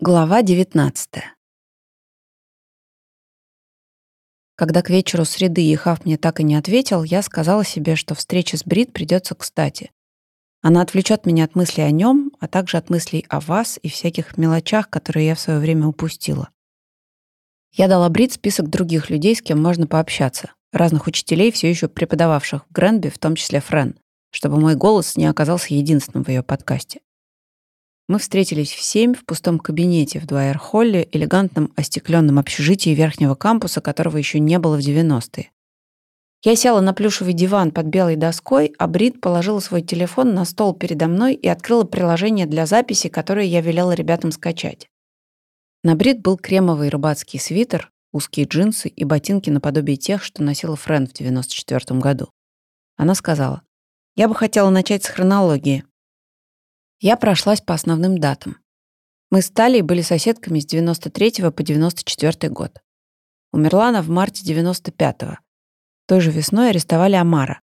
Глава 19 Когда к вечеру среды Ехав мне так и не ответил, я сказала себе, что встреча с Брит придется кстати. Она отвлечет меня от мыслей о нем, а также от мыслей о вас и всяких мелочах, которые я в свое время упустила. Я дала Брит список других людей, с кем можно пообщаться, разных учителей, все еще преподававших в Гренби, в том числе Френ, чтобы мой голос не оказался единственным в ее подкасте. Мы встретились в семь в пустом кабинете в Дуайер-Холле, элегантном остекленном общежитии верхнего кампуса, которого еще не было в 90-е. Я села на плюшевый диван под белой доской, а Брит положила свой телефон на стол передо мной и открыла приложение для записи, которое я велела ребятам скачать. На Брит был кремовый рыбацкий свитер, узкие джинсы и ботинки наподобие тех, что носила Френ в 94 году. Она сказала, «Я бы хотела начать с хронологии. Я прошлась по основным датам. Мы с Талией были соседками с 93 по 94 год. Умерла она в марте 95-го. Той же весной арестовали Амара.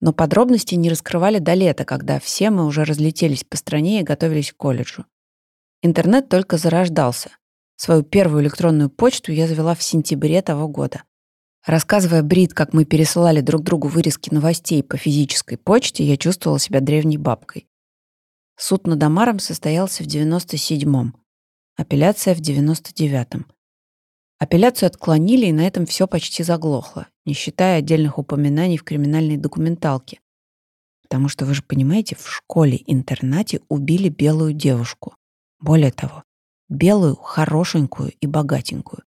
Но подробности не раскрывали до лета, когда все мы уже разлетелись по стране и готовились к колледжу. Интернет только зарождался. Свою первую электронную почту я завела в сентябре того года. Рассказывая Брит, как мы пересылали друг другу вырезки новостей по физической почте, я чувствовала себя древней бабкой. Суд над Амаром состоялся в 97-м, апелляция в 99-м. Апелляцию отклонили, и на этом все почти заглохло, не считая отдельных упоминаний в криминальной документалке. Потому что, вы же понимаете, в школе-интернате убили белую девушку. Более того, белую, хорошенькую и богатенькую.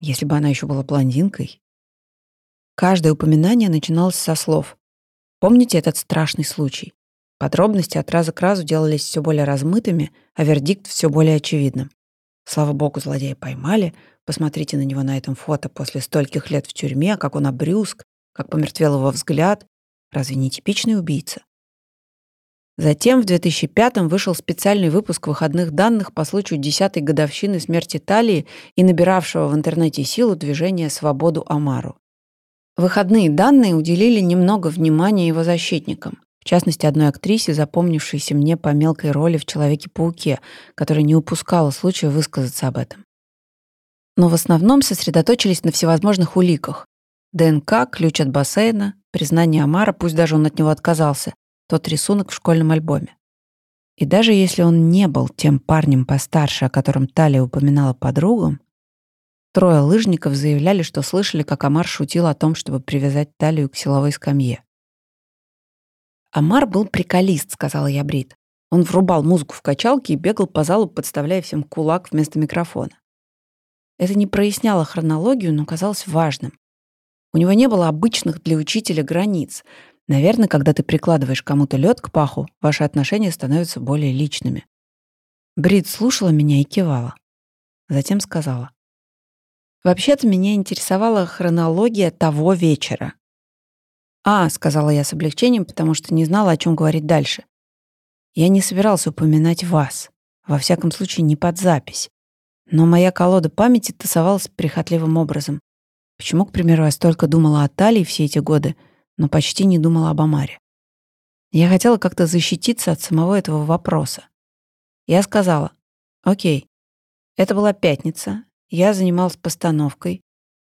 Если бы она еще была блондинкой. Каждое упоминание начиналось со слов. Помните этот страшный случай? Подробности от раза к разу делались все более размытыми, а вердикт все более очевидным. Слава богу, злодея поймали. Посмотрите на него на этом фото после стольких лет в тюрьме, как он обрюзг, как помертвел его взгляд. Разве не типичный убийца? Затем в 2005-м вышел специальный выпуск выходных данных по случаю 10-й годовщины смерти Талии и набиравшего в интернете силу движения «Свободу Амару». Выходные данные уделили немного внимания его защитникам. В частности, одной актрисе, запомнившейся мне по мелкой роли в «Человеке-пауке», которая не упускала случая высказаться об этом. Но в основном сосредоточились на всевозможных уликах. ДНК, ключ от бассейна, признание Амара, пусть даже он от него отказался, тот рисунок в школьном альбоме. И даже если он не был тем парнем постарше, о котором Талия упоминала подругам, трое лыжников заявляли, что слышали, как Амар шутил о том, чтобы привязать Талию к силовой скамье. «Амар был приколист», — сказала я Брит. Он врубал музыку в качалке и бегал по залу, подставляя всем кулак вместо микрофона. Это не проясняло хронологию, но казалось важным. У него не было обычных для учителя границ. Наверное, когда ты прикладываешь кому-то лед к паху, ваши отношения становятся более личными. Брит слушала меня и кивала. Затем сказала. «Вообще-то меня интересовала хронология того вечера. «А», — сказала я с облегчением, потому что не знала, о чем говорить дальше. «Я не собирался упоминать вас. Во всяком случае, не под запись. Но моя колода памяти тасовалась прихотливым образом. Почему, к примеру, я столько думала о Талии все эти годы, но почти не думала об Амаре? Я хотела как-то защититься от самого этого вопроса. Я сказала, «Окей, это была пятница, я занималась постановкой,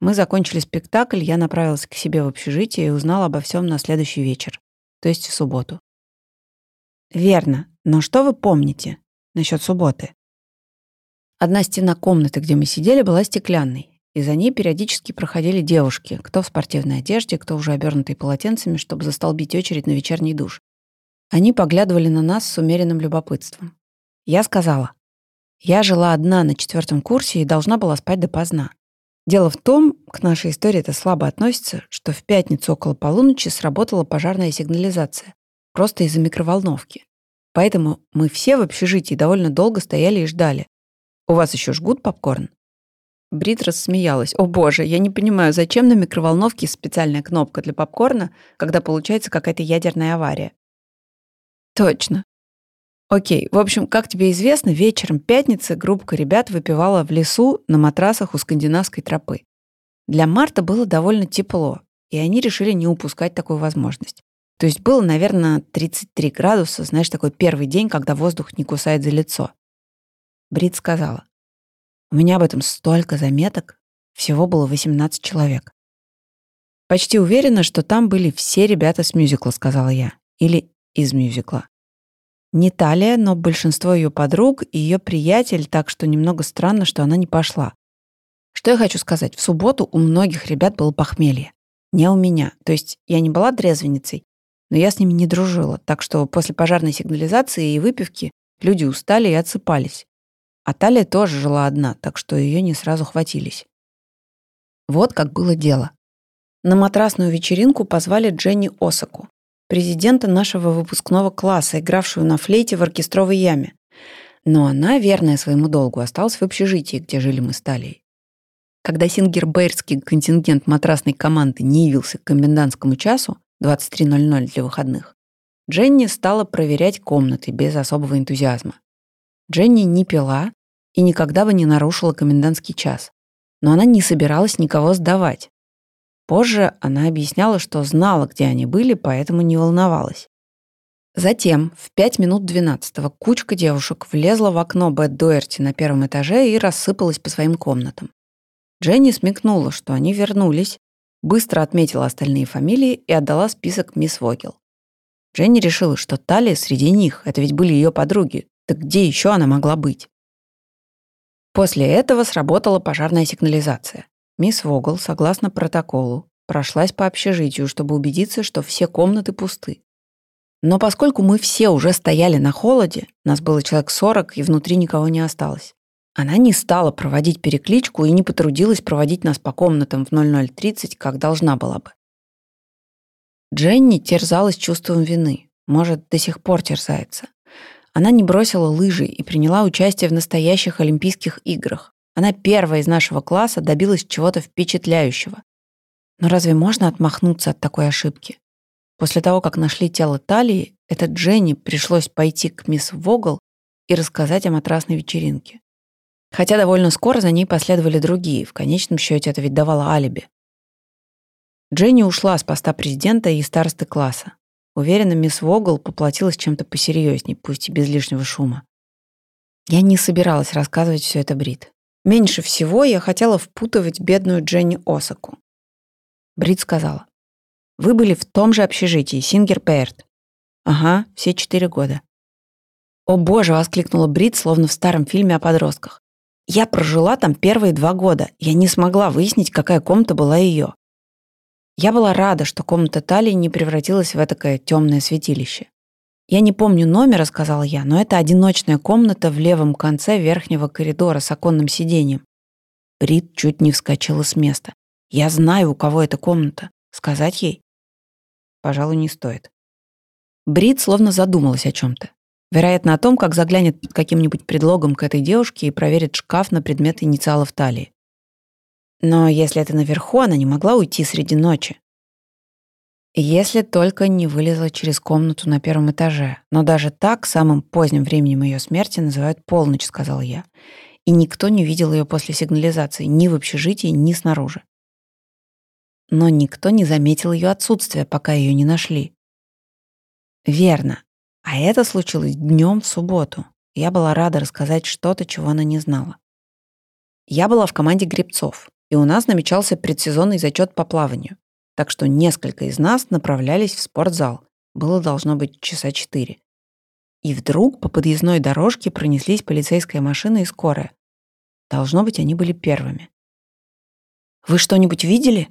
мы закончили спектакль, я направилась к себе в общежитие и узнала обо всем на следующий вечер, то есть в субботу. Верно, но что вы помните насчет субботы? Одна стена комнаты, где мы сидели, была стеклянной, и за ней периодически проходили девушки, кто в спортивной одежде, кто уже обернутые полотенцами, чтобы застолбить очередь на вечерний душ. Они поглядывали на нас с умеренным любопытством. Я сказала, я жила одна на четвертом курсе и должна была спать допоздна. Дело в том, к нашей истории это слабо относится, что в пятницу около полуночи сработала пожарная сигнализация. Просто из-за микроволновки. Поэтому мы все в общежитии довольно долго стояли и ждали. У вас еще жгут попкорн? Брит рассмеялась. «О боже, я не понимаю, зачем на микроволновке специальная кнопка для попкорна, когда получается какая-то ядерная авария?» «Точно. Окей, в общем, как тебе известно, вечером пятницы группа ребят выпивала в лесу на матрасах у скандинавской тропы. Для марта было довольно тепло, и они решили не упускать такую возможность. То есть было, наверное, 33 градуса, знаешь, такой первый день, когда воздух не кусает за лицо. Брит сказала, У меня об этом столько заметок. Всего было 18 человек. Почти уверена, что там были все ребята с мюзикла, сказала я. Или из мюзикла. Не Талия, но большинство ее подруг и ее приятель, так что немного странно, что она не пошла. Что я хочу сказать? В субботу у многих ребят было похмелье. Не у меня. То есть я не была трезвенницей, но я с ними не дружила, так что после пожарной сигнализации и выпивки люди устали и отсыпались. А Талия тоже жила одна, так что ее не сразу хватились. Вот как было дело. На матрасную вечеринку позвали Дженни Осаку, президента нашего выпускного класса, игравшую на флейте в оркестровой яме. Но она, верная своему долгу, осталась в общежитии, где жили мы с Талией. Когда сингербейрский контингент матрасной команды не явился к комендантскому часу, 23.00 для выходных, Дженни стала проверять комнаты без особого энтузиазма. Дженни не пила и никогда бы не нарушила комендантский час. Но она не собиралась никого сдавать. Позже она объясняла, что знала, где они были, поэтому не волновалась. Затем, в 5 минут 12 кучка девушек влезла в окно Бет Дуэрти на первом этаже и рассыпалась по своим комнатам. Дженни смекнула, что они вернулись, быстро отметила остальные фамилии и отдала список мисс Вогел. Дженни решила, что Талия среди них, это ведь были ее подруги, так где еще она могла быть? После этого сработала пожарная сигнализация. Мисс Вогл, согласно протоколу, прошлась по общежитию, чтобы убедиться, что все комнаты пусты. Но поскольку мы все уже стояли на холоде, нас было человек 40, и внутри никого не осталось, она не стала проводить перекличку и не потрудилась проводить нас по комнатам в 00.30, как должна была бы. Дженни терзалась чувством вины. Может, до сих пор терзается. Она не бросила лыжи и приняла участие в настоящих Олимпийских играх. Она первая из нашего класса добилась чего-то впечатляющего. Но разве можно отмахнуться от такой ошибки? После того, как нашли тело Талии, это Дженни пришлось пойти к мисс Вогл и рассказать о матрасной вечеринке. Хотя довольно скоро за ней последовали другие. В конечном счете это ведь давало алиби. Дженни ушла с поста президента и старосты класса. Уверена, мисс Вогл поплатилась чем-то посерьезней, пусть и без лишнего шума. Я не собиралась рассказывать все это Брит. Меньше всего я хотела впутывать бедную Дженни Осаку. Брит сказала. «Вы были в том же общежитии, Сингер Пэрт». «Ага, все четыре года». «О боже!» — воскликнула Брит, словно в старом фильме о подростках. «Я прожила там первые два года. Я не смогла выяснить, какая комната была ее. Я была рада, что комната Талии не превратилась в этакое темное святилище. «Я не помню номера», — сказал я, «но это одиночная комната в левом конце верхнего коридора с оконным сиденьем». Брит чуть не вскочила с места. «Я знаю, у кого эта комната. Сказать ей?» «Пожалуй, не стоит». Брит словно задумалась о чем то Вероятно, о том, как заглянет под каким-нибудь предлогом к этой девушке и проверит шкаф на предмет инициалов талии. Но если это наверху, она не могла уйти среди ночи. Если только не вылезла через комнату на первом этаже. Но даже так самым поздним временем ее смерти называют полночь, сказал я. И никто не видел ее после сигнализации ни в общежитии, ни снаружи. Но никто не заметил ее отсутствия, пока ее не нашли. Верно. А это случилось днем в субботу. Я была рада рассказать что-то, чего она не знала. Я была в команде гребцов и у нас намечался предсезонный зачет по плаванию. Так что несколько из нас направлялись в спортзал. Было должно быть часа четыре. И вдруг по подъездной дорожке пронеслись полицейская машина и скорая. Должно быть, они были первыми. «Вы что-нибудь видели?»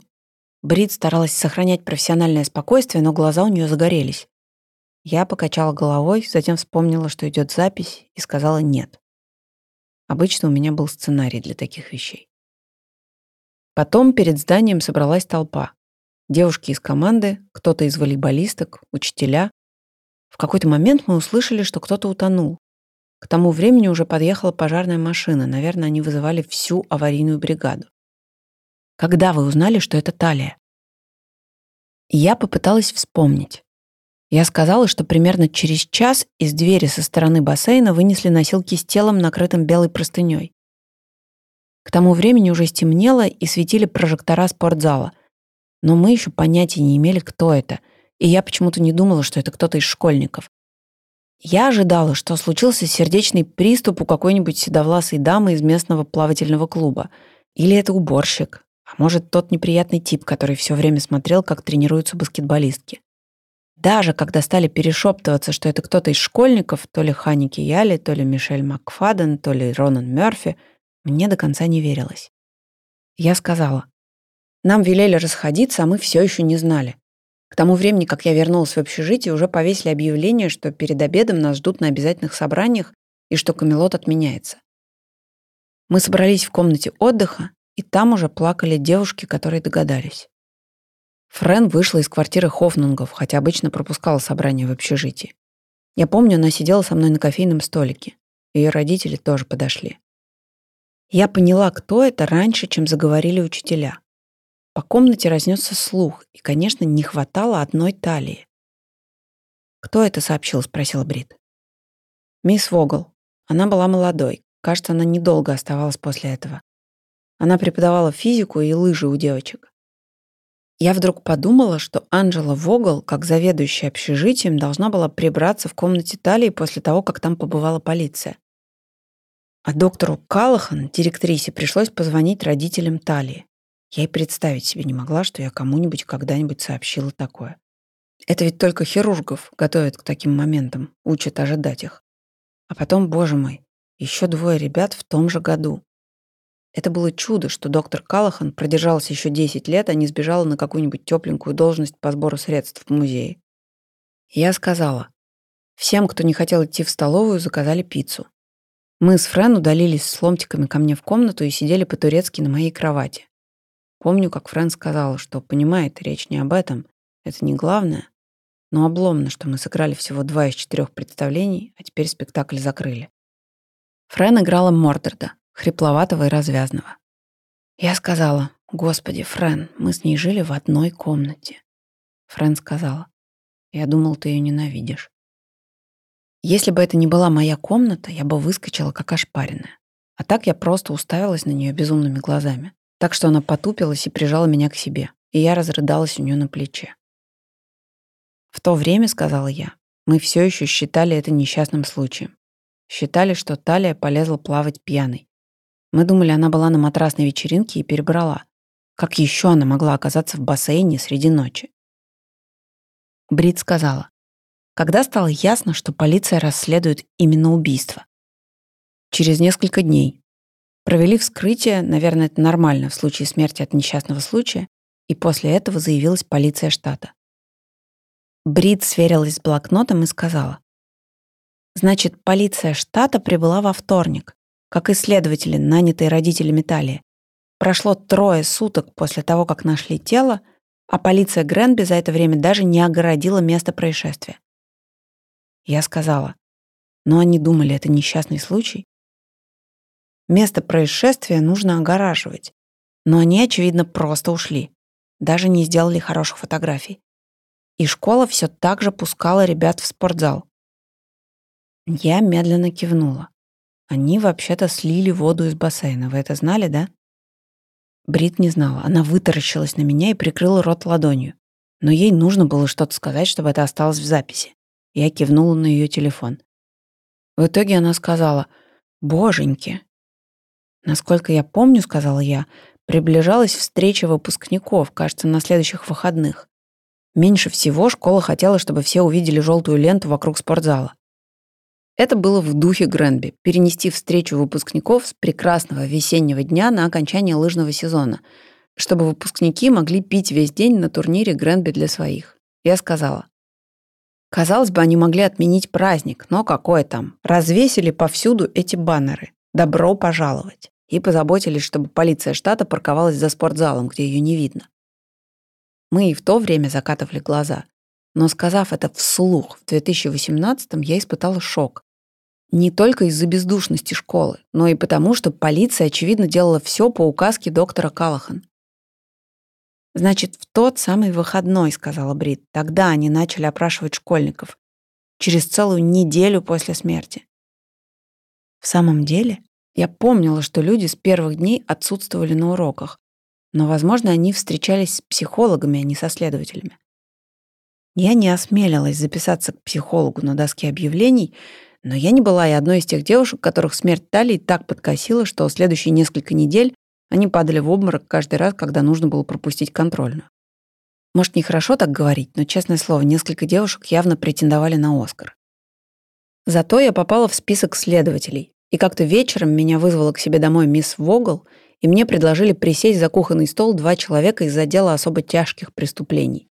Брит старалась сохранять профессиональное спокойствие, но глаза у нее загорелись. Я покачала головой, затем вспомнила, что идет запись, и сказала «нет». Обычно у меня был сценарий для таких вещей. Потом перед зданием собралась толпа. Девушки из команды, кто-то из волейболисток, учителя. В какой-то момент мы услышали, что кто-то утонул. К тому времени уже подъехала пожарная машина. Наверное, они вызывали всю аварийную бригаду. Когда вы узнали, что это талия? Я попыталась вспомнить. Я сказала, что примерно через час из двери со стороны бассейна вынесли носилки с телом, накрытым белой простыней. К тому времени уже стемнело и светили прожектора спортзала. Но мы еще понятия не имели, кто это, и я почему-то не думала, что это кто-то из школьников. Я ожидала, что случился сердечный приступ у какой-нибудь седовласой дамы из местного плавательного клуба. Или это уборщик. А может, тот неприятный тип, который все время смотрел, как тренируются баскетболистки. Даже когда стали перешептываться, что это кто-то из школьников, то ли Ханики Яли, то ли Мишель Макфаден, то ли Ронан Мёрфи, мне до конца не верилось. Я сказала, нам велели расходиться, а мы все еще не знали. К тому времени, как я вернулась в общежитие, уже повесили объявление, что перед обедом нас ждут на обязательных собраниях и что Камелот отменяется. Мы собрались в комнате отдыха, и там уже плакали девушки, которые догадались. Френ вышла из квартиры Хофнунгов, хотя обычно пропускала собрание в общежитии. Я помню, она сидела со мной на кофейном столике. Ее родители тоже подошли. Я поняла, кто это раньше, чем заговорили учителя. По комнате разнесся слух, и, конечно, не хватало одной талии. «Кто это сообщил?» — спросил Брит. «Мисс Вогл. Она была молодой. Кажется, она недолго оставалась после этого. Она преподавала физику и лыжи у девочек. Я вдруг подумала, что Анжела Вогл, как заведующая общежитием, должна была прибраться в комнате Талии после того, как там побывала полиция. А доктору Калахан, директрисе, пришлось позвонить родителям Талии. Я и представить себе не могла, что я кому-нибудь когда-нибудь сообщила такое. Это ведь только хирургов готовят к таким моментам, учат ожидать их. А потом, боже мой, еще двое ребят в том же году. Это было чудо, что доктор Калахан продержался еще 10 лет, а не сбежала на какую-нибудь тепленькую должность по сбору средств в музее. Я сказала, всем, кто не хотел идти в столовую, заказали пиццу. Мы с Френ удалились с ломтиками ко мне в комнату и сидели по-турецки на моей кровати. Помню, как Френ сказала, что понимает, речь не об этом, это не главное, но обломно, что мы сыграли всего два из четырех представлений, а теперь спектакль закрыли. Френ играла Мордерда, хрипловатого и развязного. Я сказала, «Господи, Френ, мы с ней жили в одной комнате». Френ сказала, «Я думал, ты ее ненавидишь». Если бы это не была моя комната, я бы выскочила как ошпаренная. А так я просто уставилась на нее безумными глазами. Так что она потупилась и прижала меня к себе, и я разрыдалась у нее на плече. В то время, сказала я, мы все еще считали это несчастным случаем. Считали, что Талия полезла плавать пьяной. Мы думали, она была на матрасной вечеринке и перебрала. Как еще она могла оказаться в бассейне среди ночи? Брит сказала, когда стало ясно, что полиция расследует именно убийство. Через несколько дней. Провели вскрытие, наверное, это нормально в случае смерти от несчастного случая, и после этого заявилась полиция штата. Брит сверилась с блокнотом и сказала, «Значит, полиция штата прибыла во вторник, как исследователи, нанятые родителями Талии. Прошло трое суток после того, как нашли тело, а полиция Гренби за это время даже не огородила место происшествия. Я сказала, но они думали, это несчастный случай. Место происшествия нужно огораживать, но они, очевидно, просто ушли, даже не сделали хороших фотографий. И школа все так же пускала ребят в спортзал. Я медленно кивнула. Они вообще-то слили воду из бассейна. Вы это знали, да? Брит не знала. Она вытаращилась на меня и прикрыла рот ладонью. Но ей нужно было что-то сказать, чтобы это осталось в записи. Я кивнула на ее телефон. В итоге она сказала «Боженьки». «Насколько я помню, — сказала я, — приближалась встреча выпускников, кажется, на следующих выходных. Меньше всего школа хотела, чтобы все увидели желтую ленту вокруг спортзала. Это было в духе Гренби – перенести встречу выпускников с прекрасного весеннего дня на окончание лыжного сезона, чтобы выпускники могли пить весь день на турнире Гренби для своих. Я сказала, Казалось бы, они могли отменить праздник, но какой там. Развесили повсюду эти баннеры. «Добро пожаловать!» И позаботились, чтобы полиция штата парковалась за спортзалом, где ее не видно. Мы и в то время закатывали глаза. Но сказав это вслух в 2018-м, я испытала шок. Не только из-за бездушности школы, но и потому, что полиция, очевидно, делала все по указке доктора Калахан. «Значит, в тот самый выходной», — сказала Брит. «Тогда они начали опрашивать школьников. Через целую неделю после смерти». В самом деле, я помнила, что люди с первых дней отсутствовали на уроках, но, возможно, они встречались с психологами, а не со следователями. Я не осмелилась записаться к психологу на доске объявлений, но я не была и одной из тех девушек, которых смерть Талии так подкосила, что следующие несколько недель они падали в обморок каждый раз, когда нужно было пропустить контрольную. Может, нехорошо так говорить, но, честное слово, несколько девушек явно претендовали на Оскар. Зато я попала в список следователей, и как-то вечером меня вызвала к себе домой мисс Вогл, и мне предложили присесть за кухонный стол два человека из отдела особо тяжких преступлений.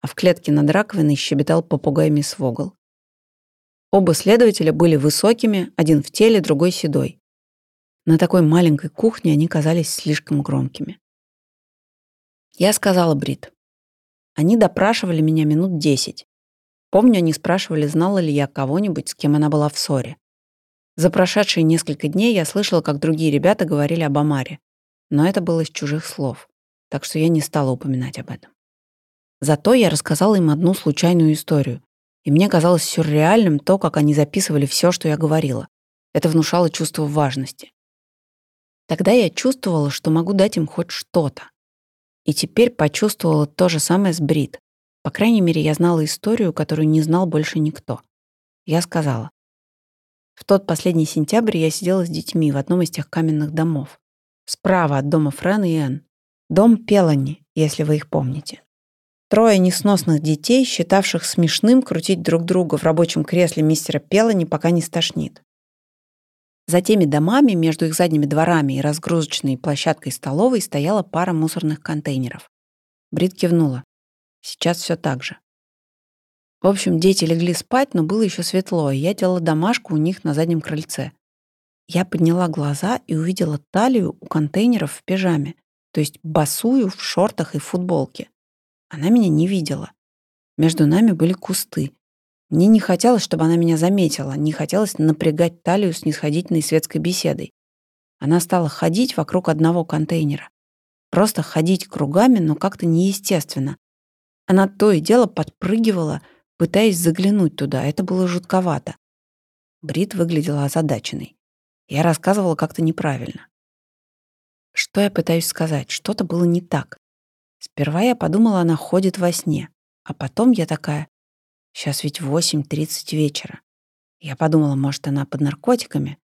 А в клетке над раковиной щебетал попугай мисс Вогл. Оба следователя были высокими, один в теле, другой седой. На такой маленькой кухне они казались слишком громкими. Я сказала Брит. Они допрашивали меня минут десять. Помню, они спрашивали, знала ли я кого-нибудь, с кем она была в ссоре. За прошедшие несколько дней я слышала, как другие ребята говорили об Амаре. Но это было из чужих слов, так что я не стала упоминать об этом. Зато я рассказала им одну случайную историю, и мне казалось сюрреальным то, как они записывали все, что я говорила. Это внушало чувство важности. Тогда я чувствовала, что могу дать им хоть что-то. И теперь почувствовала то же самое с Брит. По крайней мере, я знала историю, которую не знал больше никто. Я сказала. В тот последний сентябрь я сидела с детьми в одном из тех каменных домов. Справа от дома Френ и Энн. Дом Пелани, если вы их помните. Трое несносных детей, считавших смешным крутить друг друга в рабочем кресле мистера Пелани, пока не стошнит. За теми домами, между их задними дворами и разгрузочной площадкой столовой, стояла пара мусорных контейнеров. Брит кивнула. Сейчас все так же. В общем, дети легли спать, но было еще светло, и я делала домашку у них на заднем крыльце. Я подняла глаза и увидела талию у контейнеров в пижаме, то есть босую в шортах и футболке. Она меня не видела. Между нами были кусты. Мне не хотелось, чтобы она меня заметила, не хотелось напрягать талию с нисходительной светской беседой. Она стала ходить вокруг одного контейнера. Просто ходить кругами, но как-то неестественно. Она то и дело подпрыгивала, пытаясь заглянуть туда. Это было жутковато. Брит выглядела озадаченной. Я рассказывала как-то неправильно. Что я пытаюсь сказать? Что-то было не так. Сперва я подумала, она ходит во сне. А потом я такая, сейчас ведь 8.30 вечера. Я подумала, может, она под наркотиками?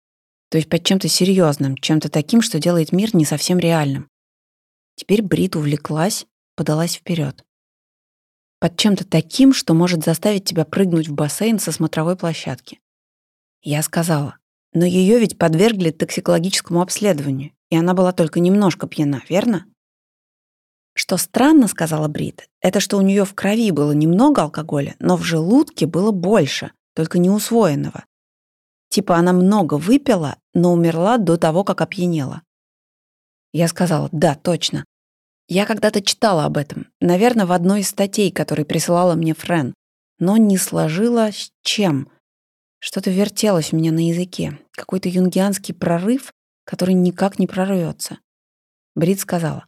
То есть под чем-то серьезным, чем-то таким, что делает мир не совсем реальным. Теперь Брит увлеклась, подалась вперед. Под чем-то таким, что может заставить тебя прыгнуть в бассейн со смотровой площадки. Я сказала, но ее ведь подвергли токсикологическому обследованию, и она была только немножко пьяна, верно? Что странно, сказала Брит, это что у нее в крови было немного алкоголя, но в желудке было больше, только не усвоенного. Типа она много выпила, но умерла до того, как опьянела. Я сказала, да, точно. Я когда-то читала об этом, наверное, в одной из статей, которые присылала мне Френ, но не сложила с чем. Что-то вертелось у меня на языке, какой-то юнгианский прорыв, который никак не прорвется. Брит сказала,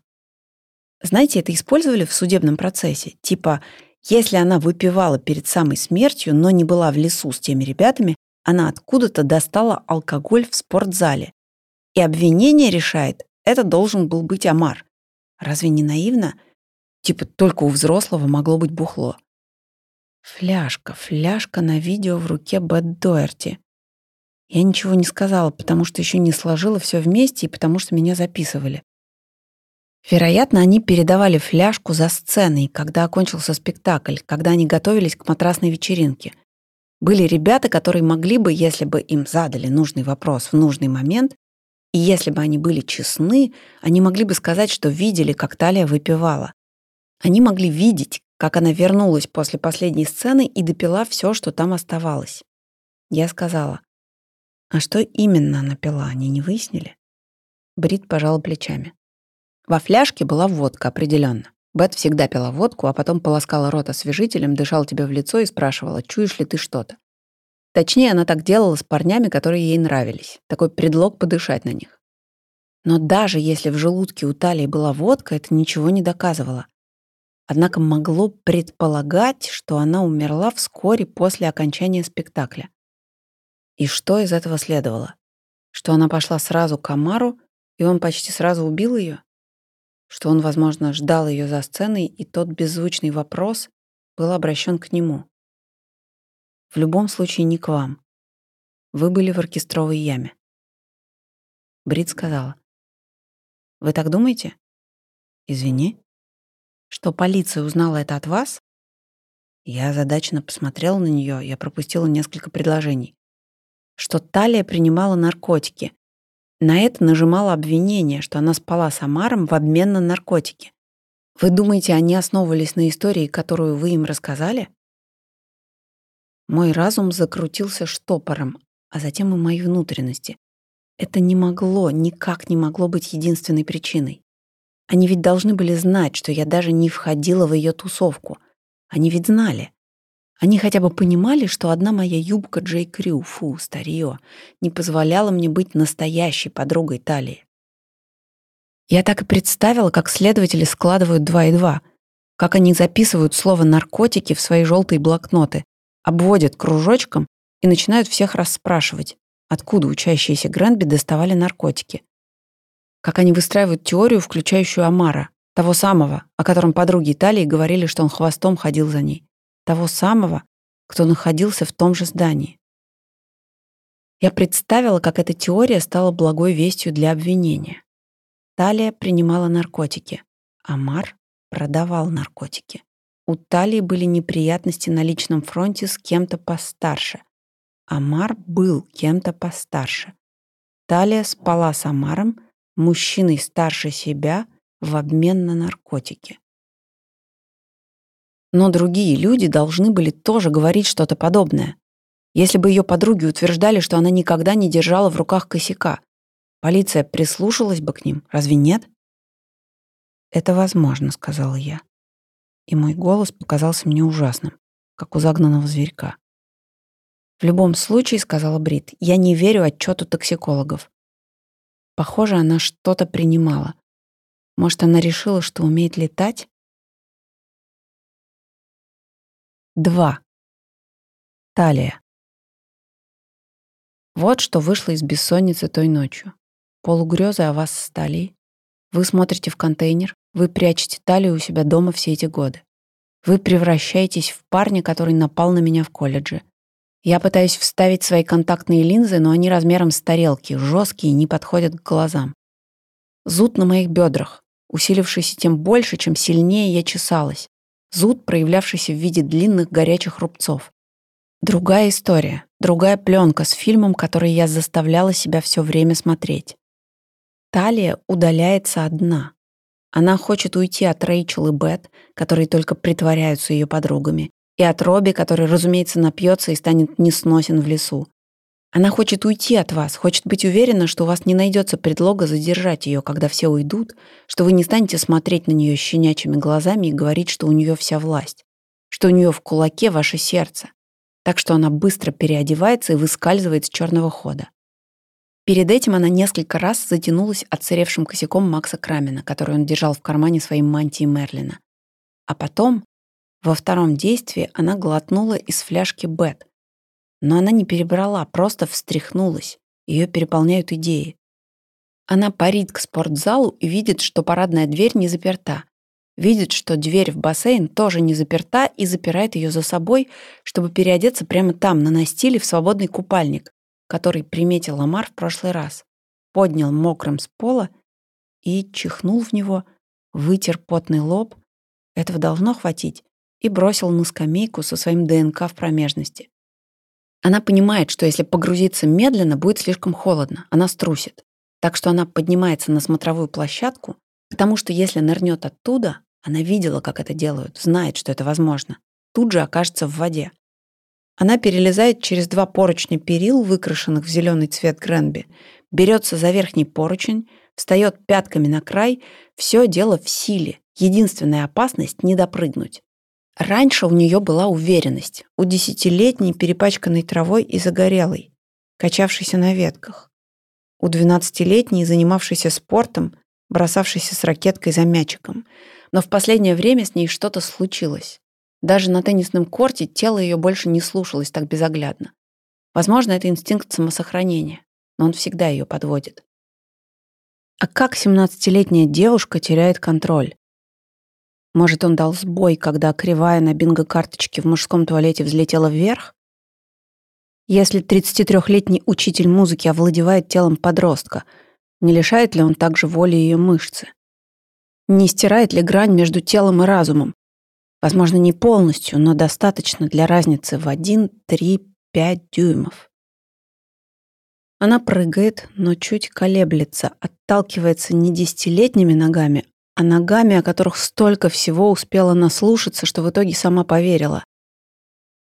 знаете, это использовали в судебном процессе. Типа, если она выпивала перед самой смертью, но не была в лесу с теми ребятами, она откуда-то достала алкоголь в спортзале. И обвинение решает, это должен был быть Амар. Разве не наивно? Типа, только у взрослого могло быть бухло. Фляжка, фляжка на видео в руке Бет Доерти. Я ничего не сказала, потому что еще не сложила все вместе и потому что меня записывали. Вероятно, они передавали фляжку за сценой, когда окончился спектакль, когда они готовились к матрасной вечеринке. Были ребята, которые могли бы, если бы им задали нужный вопрос в нужный момент, и если бы они были честны, они могли бы сказать, что видели, как Талия выпивала. Они могли видеть, как она вернулась после последней сцены и допила все, что там оставалось. Я сказала, а что именно она пила, они не выяснили? Брит пожала плечами. Во фляжке была водка, определенно. Бет всегда пила водку, а потом полоскала рот освежителем, дышала тебе в лицо и спрашивала, чуешь ли ты что-то. Точнее, она так делала с парнями, которые ей нравились. Такой предлог подышать на них. Но даже если в желудке у Талии была водка, это ничего не доказывало. Однако могло предполагать, что она умерла вскоре после окончания спектакля. И что из этого следовало? Что она пошла сразу к Амару, и он почти сразу убил ее? что он, возможно, ждал ее за сценой, и тот беззвучный вопрос был обращен к нему. В любом случае не к вам. Вы были в оркестровой яме. Брит сказала. Вы так думаете? Извини. Что полиция узнала это от вас? Я озадаченно посмотрела на нее, я пропустила несколько предложений. Что Талия принимала наркотики. На это нажимало обвинение, что она спала с Амаром в обмен на наркотики. Вы думаете, они основывались на истории, которую вы им рассказали? Мой разум закрутился штопором, а затем и мои внутренности. Это не могло, никак не могло быть единственной причиной. Они ведь должны были знать, что я даже не входила в ее тусовку. Они ведь знали. Они хотя бы понимали, что одна моя юбка Джей Крю, фу, старье, не позволяла мне быть настоящей подругой Талии. Я так и представила, как следователи складывают два и два, как они записывают слово «наркотики» в свои желтые блокноты, обводят кружочком и начинают всех расспрашивать, откуда учащиеся Гренби доставали наркотики. Как они выстраивают теорию, включающую Амара, того самого, о котором подруги Италии говорили, что он хвостом ходил за ней. Того самого, кто находился в том же здании. Я представила, как эта теория стала благой вестью для обвинения. Талия принимала наркотики. Амар продавал наркотики. У Талии были неприятности на личном фронте с кем-то постарше. Амар был кем-то постарше. Талия спала с Амаром, мужчиной старше себя, в обмен на наркотики. Но другие люди должны были тоже говорить что-то подобное. Если бы ее подруги утверждали, что она никогда не держала в руках косяка, Полиция прислушалась бы к ним, разве нет? «Это возможно», — сказала я. И мой голос показался мне ужасным, как у загнанного зверька. «В любом случае», — сказала Брит, — «я не верю отчету токсикологов». Похоже, она что-то принимала. Может, она решила, что умеет летать? Два. Талия. Вот что вышло из бессонницы той ночью. Полугрезы о вас стали. Вы смотрите в контейнер, вы прячете талию у себя дома все эти годы. Вы превращаетесь в парня, который напал на меня в колледже. Я пытаюсь вставить свои контактные линзы, но они размером с тарелки, жесткие, не подходят к глазам. Зуд на моих бедрах, усилившийся тем больше, чем сильнее я чесалась. Зуд, проявлявшийся в виде длинных горячих рубцов. Другая история, другая пленка с фильмом, который я заставляла себя все время смотреть. Талия удаляется одна. Она хочет уйти от Рэйчел и Бет, которые только притворяются ее подругами, и от Робби, который, разумеется, напьется и станет несносен в лесу. Она хочет уйти от вас, хочет быть уверена, что у вас не найдется предлога задержать ее, когда все уйдут, что вы не станете смотреть на нее щенячьими глазами и говорить, что у нее вся власть, что у нее в кулаке ваше сердце. Так что она быстро переодевается и выскальзывает с черного хода. Перед этим она несколько раз затянулась отсыревшим косяком Макса Крамена, который он держал в кармане своей мантии Мерлина. А потом, во втором действии, она глотнула из фляжки Бет. Но она не перебрала, просто встряхнулась. Ее переполняют идеи. Она парит к спортзалу и видит, что парадная дверь не заперта. Видит, что дверь в бассейн тоже не заперта и запирает ее за собой, чтобы переодеться прямо там, на настиле, в свободный купальник, который приметил Ламар в прошлый раз, поднял мокрым с пола и чихнул в него, вытер потный лоб, этого должно хватить, и бросил на скамейку со своим ДНК в промежности. Она понимает, что если погрузиться медленно, будет слишком холодно, она струсит. Так что она поднимается на смотровую площадку, потому что если нырнет оттуда, она видела, как это делают, знает, что это возможно, тут же окажется в воде. Она перелезает через два поручня перил, выкрашенных в зеленый цвет Гренби, берется за верхний поручень, встает пятками на край. Все дело в силе. Единственная опасность — не допрыгнуть. Раньше у нее была уверенность, у десятилетней перепачканной травой и загорелой, качавшейся на ветках. У двенадцатилетней, занимавшейся спортом, бросавшейся с ракеткой за мячиком. Но в последнее время с ней что-то случилось. Даже на теннисном корте тело ее больше не слушалось так безоглядно. Возможно, это инстинкт самосохранения, но он всегда ее подводит. А как 17-летняя девушка теряет контроль? Может, он дал сбой, когда кривая на бинго-карточке в мужском туалете взлетела вверх? Если 33-летний учитель музыки овладевает телом подростка, не лишает ли он также воли ее мышцы? Не стирает ли грань между телом и разумом? Возможно, не полностью, но достаточно для разницы в 1, 3, 5 дюймов. Она прыгает, но чуть колеблется, отталкивается не десятилетними ногами, а ногами, о которых столько всего успела наслушаться, что в итоге сама поверила.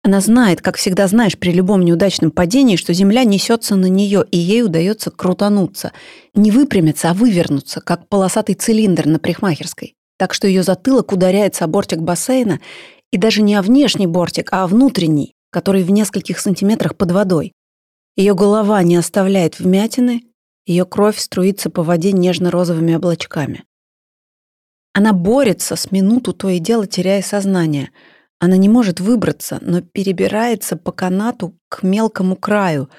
Она знает, как всегда знаешь при любом неудачном падении, что земля несется на нее, и ей удается крутануться. Не выпрямиться, а вывернуться, как полосатый цилиндр на прихмахерской. Так что ее затылок ударяется о бортик бассейна, и даже не о внешний бортик, а о внутренний, который в нескольких сантиметрах под водой. Ее голова не оставляет вмятины, ее кровь струится по воде нежно-розовыми облачками. Она борется с минуту то и дело, теряя сознание — она не может выбраться, но перебирается по канату к мелкому краю,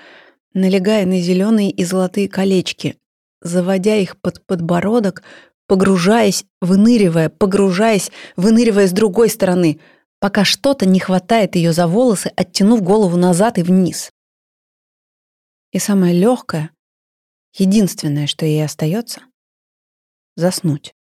налегая на зеленые и золотые колечки, заводя их под подбородок, погружаясь, выныривая, погружаясь, выныривая с другой стороны, пока что-то не хватает ее за волосы, оттянув голову назад и вниз. И самое легкое, единственное, что ей остается — заснуть.